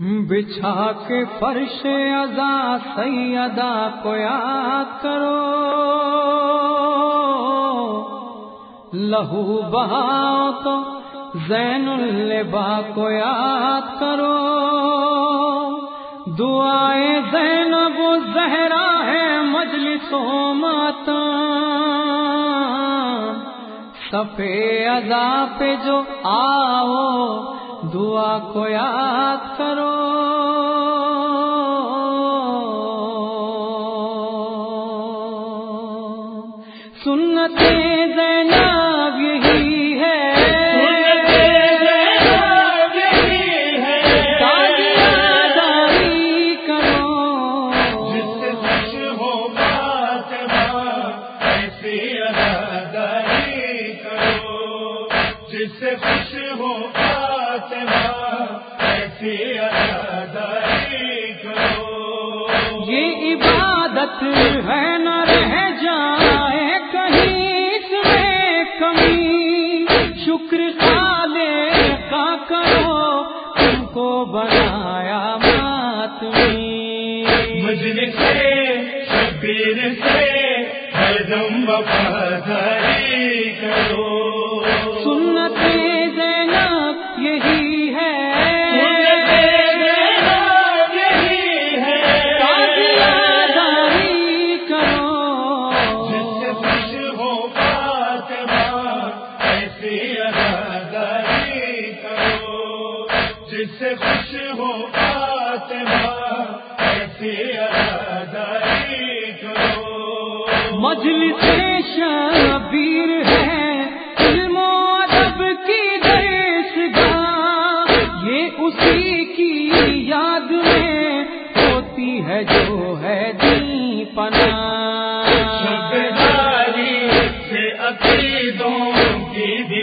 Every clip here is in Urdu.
بچھا کے فرش ازا سیدا کو یاد کرو۔ لہو بہاؤ تو زین البا کو یاد کرو۔ دعائیں زینب و زہرا ہے مجلس و ماتا۔ سفے ادا پہ جو آؤ۔ دعا کو یاد کرو۔ سنتے زینب یہی ہے۔ جس سے خوش ہو یہ عبادت ہے نہ رہ جائے کہیں اس میں کمی۔ شکر خالے کا کرو تم کو بنایا مجھے سے شبیر سے ہر دم وفاداری کرو۔ سے خوش ہو کرو۔ مجلس شبیر ہے علم و ادب کی دیش گاہ یہ اسی کی یاد میں ہوتی ہے جو ہے دی پنا سے عقیدوں کی بھی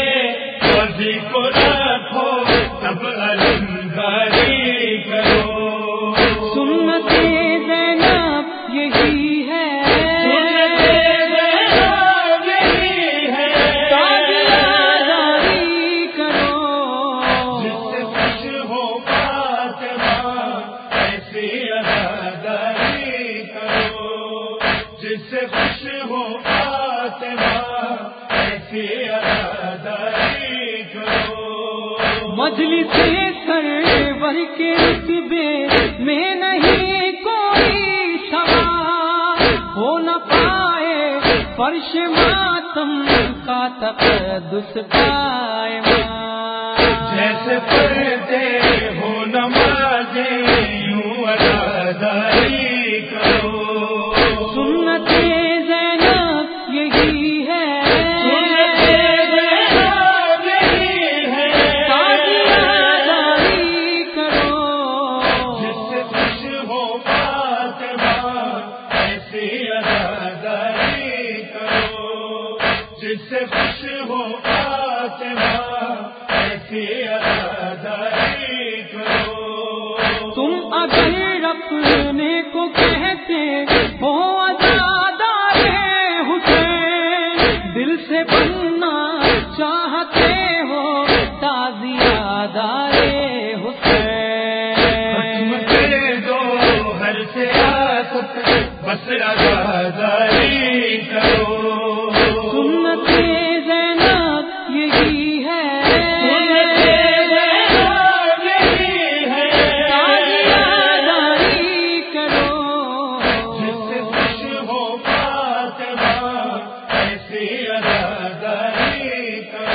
مجلس سرور کے رتبے میں نہیں فرش ماتم کا تقدس قائم۔ جیسے پڑھتے ہو نمازیں ہو تم اگر اپنے کو کہتے ہو آزاد حسین دل سے بننا چاہتے ہو تازیہ دارے حسین۔ دو ہر سے بس آزاد